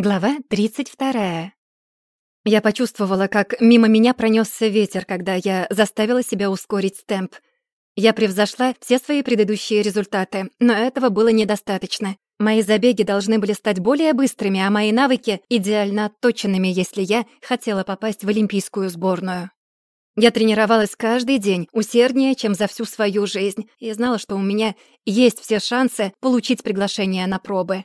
Глава 32. Я почувствовала, как мимо меня пронесся ветер, когда я заставила себя ускорить темп. Я превзошла все свои предыдущие результаты, но этого было недостаточно. Мои забеги должны были стать более быстрыми, а мои навыки — идеально отточенными, если я хотела попасть в олимпийскую сборную. Я тренировалась каждый день, усерднее, чем за всю свою жизнь, и знала, что у меня есть все шансы получить приглашение на пробы.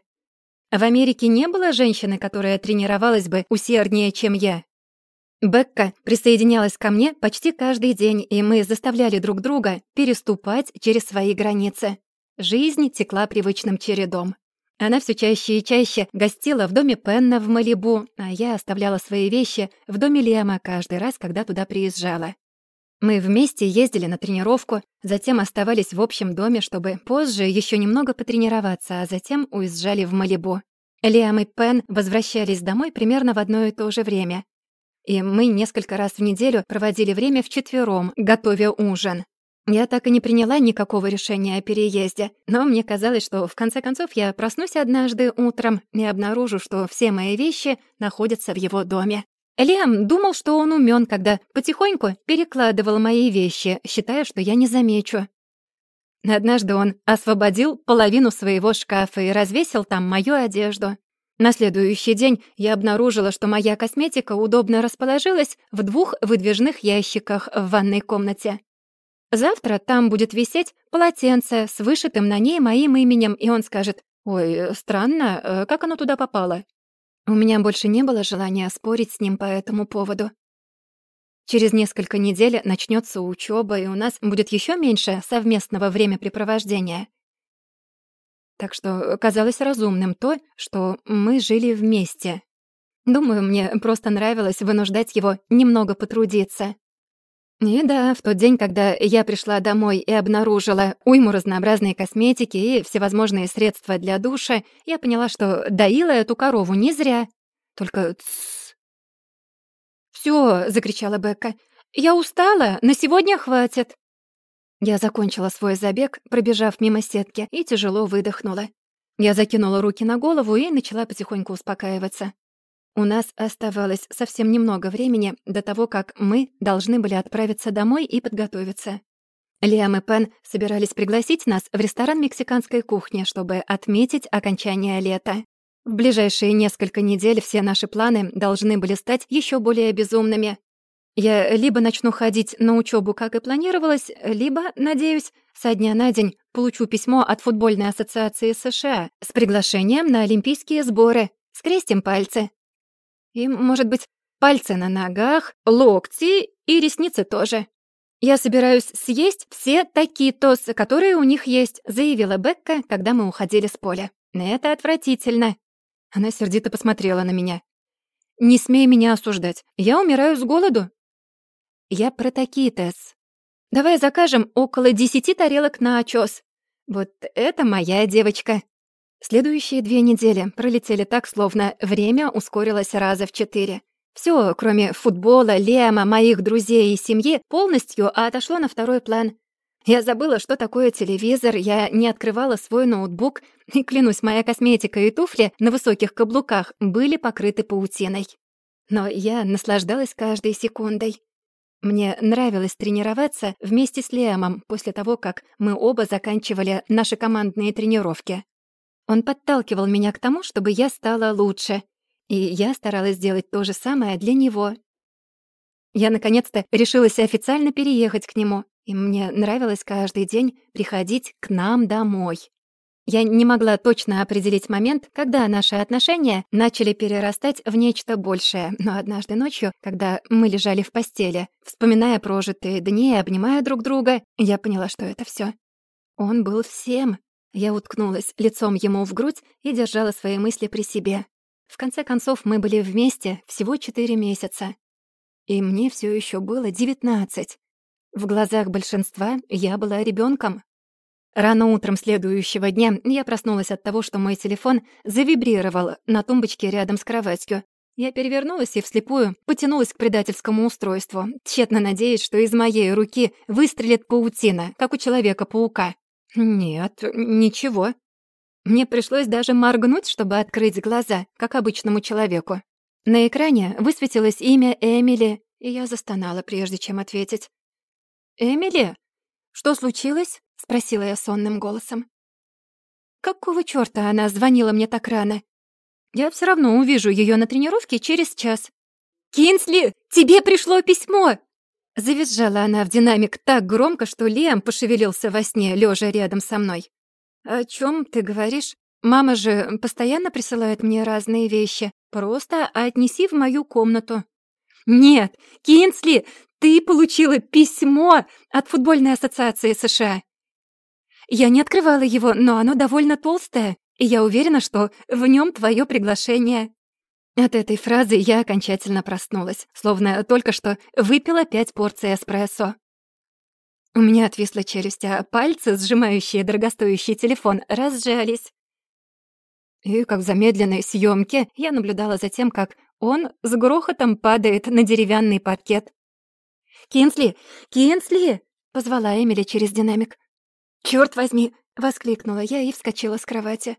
В Америке не было женщины, которая тренировалась бы усерднее, чем я. Бекка присоединялась ко мне почти каждый день, и мы заставляли друг друга переступать через свои границы. Жизнь текла привычным чередом. Она все чаще и чаще гостила в доме Пенна в Малибу, а я оставляла свои вещи в доме Лема каждый раз, когда туда приезжала. Мы вместе ездили на тренировку, затем оставались в общем доме, чтобы позже еще немного потренироваться, а затем уезжали в Малибу. Лиам и Пен возвращались домой примерно в одно и то же время. И мы несколько раз в неделю проводили время вчетвером, готовя ужин. Я так и не приняла никакого решения о переезде, но мне казалось, что в конце концов я проснусь однажды утром и обнаружу, что все мои вещи находятся в его доме. Лиам думал, что он умен, когда потихоньку перекладывал мои вещи, считая, что я не замечу. Однажды он освободил половину своего шкафа и развесил там мою одежду. На следующий день я обнаружила, что моя косметика удобно расположилась в двух выдвижных ящиках в ванной комнате. Завтра там будет висеть полотенце с вышитым на ней моим именем, и он скажет, «Ой, странно, э, как оно туда попало?» У меня больше не было желания спорить с ним по этому поводу. Через несколько недель начнется учеба, и у нас будет еще меньше совместного времяпрепровождения. Так что казалось разумным то, что мы жили вместе. Думаю, мне просто нравилось вынуждать его немного потрудиться. И да, в тот день, когда я пришла домой и обнаружила уйму разнообразной косметики и всевозможные средства для душа, я поняла, что доила эту корову не зря. Только тссс. «Всё!» — закричала Бекка. «Я устала, на сегодня хватит!» Я закончила свой забег, пробежав мимо сетки, и тяжело выдохнула. Я закинула руки на голову и начала потихоньку успокаиваться. У нас оставалось совсем немного времени до того, как мы должны были отправиться домой и подготовиться. Лиам и Пен собирались пригласить нас в ресторан мексиканской кухни, чтобы отметить окончание лета. В ближайшие несколько недель все наши планы должны были стать еще более безумными. Я либо начну ходить на учебу, как и планировалось, либо, надеюсь, со дня на день получу письмо от футбольной ассоциации США с приглашением на Олимпийские сборы. Скрестим пальцы. И, может быть, пальцы на ногах, локти и ресницы тоже. «Я собираюсь съесть все такитос, которые у них есть», заявила Бекка, когда мы уходили с поля. «Это отвратительно». Она сердито посмотрела на меня. «Не смей меня осуждать. Я умираю с голоду». «Я про такитос. Давай закажем около десяти тарелок на очёс. Вот это моя девочка». Следующие две недели пролетели так, словно время ускорилось раза в четыре. Все, кроме футбола, Лема, моих друзей и семьи, полностью отошло на второй план. Я забыла, что такое телевизор, я не открывала свой ноутбук, и, клянусь, моя косметика и туфли на высоких каблуках были покрыты паутиной. Но я наслаждалась каждой секундой. Мне нравилось тренироваться вместе с Лемом после того, как мы оба заканчивали наши командные тренировки. Он подталкивал меня к тому, чтобы я стала лучше, и я старалась сделать то же самое для него. Я наконец-то решилась официально переехать к нему, и мне нравилось каждый день приходить к нам домой. Я не могла точно определить момент, когда наши отношения начали перерастать в нечто большее, но однажды ночью, когда мы лежали в постели, вспоминая прожитые дни и обнимая друг друга, я поняла, что это всё. Он был всем, я уткнулась лицом ему в грудь и держала свои мысли при себе. В конце концов, мы были вместе всего четыре месяца. И мне все еще было девятнадцать. В глазах большинства я была ребенком. Рано утром следующего дня я проснулась от того, что мой телефон завибрировал на тумбочке рядом с кроватью. Я перевернулась и вслепую потянулась к предательскому устройству, тщетно надеясь, что из моей руки выстрелит паутина, как у Человека-паука. Нет, ничего. Мне пришлось даже моргнуть, чтобы открыть глаза, как обычному человеку. На экране высветилось имя Эмили, и я застонала, прежде чем ответить. «Эмили? Что случилось?» — спросила я сонным голосом. «Какого чёрта она звонила мне так рано? Я всё равно увижу её на тренировке через час». «Кинсли, тебе пришло письмо!» Завизжала она в динамик так громко, что Лиам пошевелился во сне, лежа рядом со мной. «О чем ты говоришь? Мама же постоянно присылает мне разные вещи. Просто отнеси в мою комнату». «Нет, Кинсли, ты получила письмо от футбольной ассоциации США». «Я не открывала его, но оно довольно толстое, и я уверена, что в нем твое приглашение». От этой фразы я окончательно проснулась, словно только что выпила пять порций эспрессо. У меня отвисла челюсть, а пальцы, сжимающие дорогостоящий телефон, разжались. И, как в замедленной съемке, я наблюдала за тем, как он с грохотом падает на деревянный паркет. «Кинсли! Кинсли!» — позвала Эмили через динамик. «Чёрт возьми!» — воскликнула я и вскочила с кровати.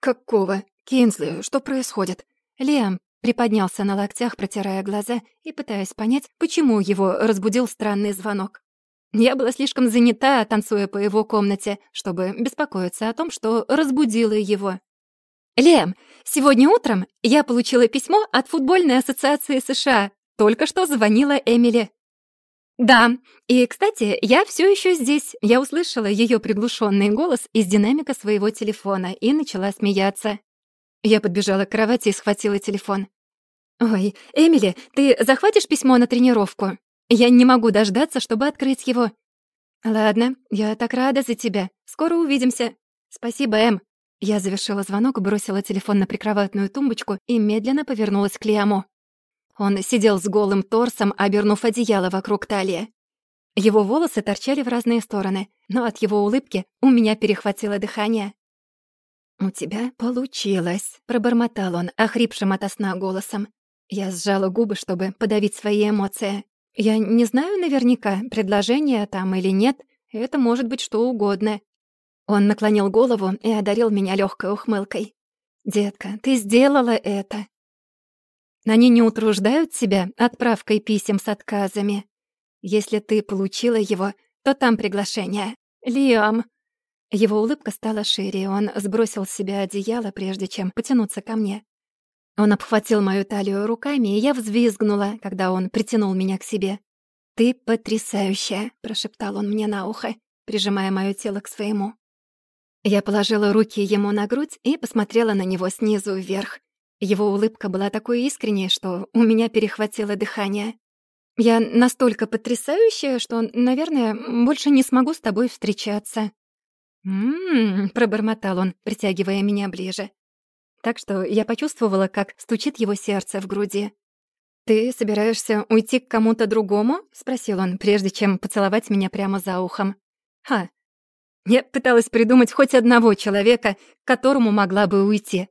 «Какого? Кинсли, что происходит?» Лиам приподнялся на локтях, протирая глаза и пытаясь понять, почему его разбудил странный звонок. Я была слишком занята, танцуя по его комнате, чтобы беспокоиться о том, что разбудила его. «Лем, сегодня утром я получила письмо от футбольной ассоциации США. Только что звонила Эмили». «Да, и, кстати, я все еще здесь». Я услышала ее приглушенный голос из динамика своего телефона и начала смеяться. Я подбежала к кровати и схватила телефон. «Ой, Эмили, ты захватишь письмо на тренировку? Я не могу дождаться, чтобы открыть его». «Ладно, я так рада за тебя. Скоро увидимся. Спасибо, Эм». Я завершила звонок, бросила телефон на прикроватную тумбочку и медленно повернулась к Лиаму. Он сидел с голым торсом, обернув одеяло вокруг талии. Его волосы торчали в разные стороны, но от его улыбки у меня перехватило дыхание. «У тебя получилось», — пробормотал он, охрипшим ото сна голосом. Я сжала губы, чтобы подавить свои эмоции. Я не знаю наверняка, предложение там или нет. Это может быть что угодно. Он наклонил голову и одарил меня легкой ухмылкой. «Детка, ты сделала это!» Они не утруждают себя отправкой писем с отказами. Если ты получила его, то там приглашение. Лиам, его улыбка стала шире, он сбросил с себя одеяло, прежде чем потянуться ко мне. Он обхватил мою талию руками, и я взвизгнула, когда он притянул меня к себе. «Ты потрясающая!» — прошептал он мне на ухо, прижимая моё тело к своему. Я положила руки ему на грудь и посмотрела на него снизу вверх. Его улыбка была такой искренней, что у меня перехватило дыхание. «Я настолько потрясающая, что, наверное, больше не смогу с тобой встречаться», «М-м-м», пробормотал он, притягивая меня ближе. Так что я почувствовала, как стучит его сердце в груди. «Ты собираешься уйти к кому-то другому?» — спросил он, прежде чем поцеловать меня прямо за ухом. «Ха! Я пыталась придумать хоть одного человека, к которому могла бы уйти.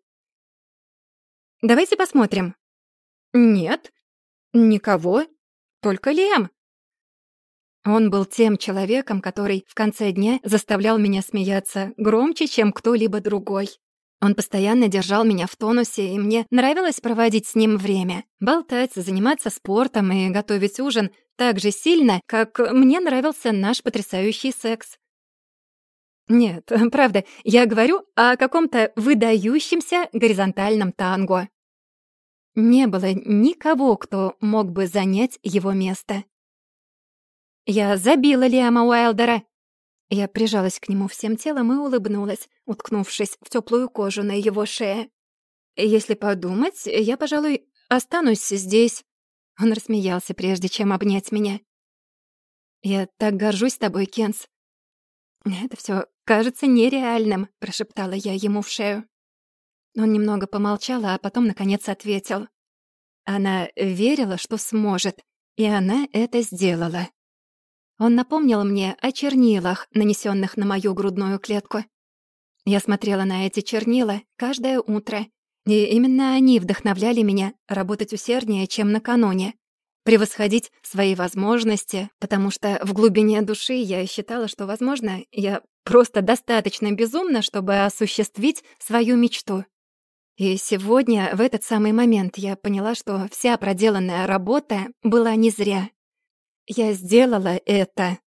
Давайте посмотрим». «Нет, никого, только Лем», он был тем человеком, который в конце дня заставлял меня смеяться громче, чем кто-либо другой. Он постоянно держал меня в тонусе, и мне нравилось проводить с ним время. Болтать, заниматься спортом и готовить ужин так же сильно, как мне нравился наш потрясающий секс. Нет, правда, я говорю о каком-то выдающемся горизонтальном танго. Не было никого, кто мог бы занять его место. Я забила Лиама Уайлдера. Я прижалась к нему всем телом и улыбнулась, уткнувшись в теплую кожу на его шее. «Если подумать, я, пожалуй, останусь здесь». Он рассмеялся, прежде чем обнять меня. «Я так горжусь тобой, Кенс». «Это все кажется нереальным», — прошептала я ему в шею. Он немного помолчал, а потом, наконец, ответил. Она верила, что сможет, и она это сделала. Он напомнил мне о чернилах, нанесенных на мою грудную клетку. Я смотрела на эти чернила каждое утро, и именно они вдохновляли меня работать усерднее, чем накануне, превосходить свои возможности, потому что в глубине души я считала, что, возможно, я просто достаточно безумна, чтобы осуществить свою мечту. И сегодня, в этот самый момент, я поняла, что вся проделанная работа была не зря. Я сделала это.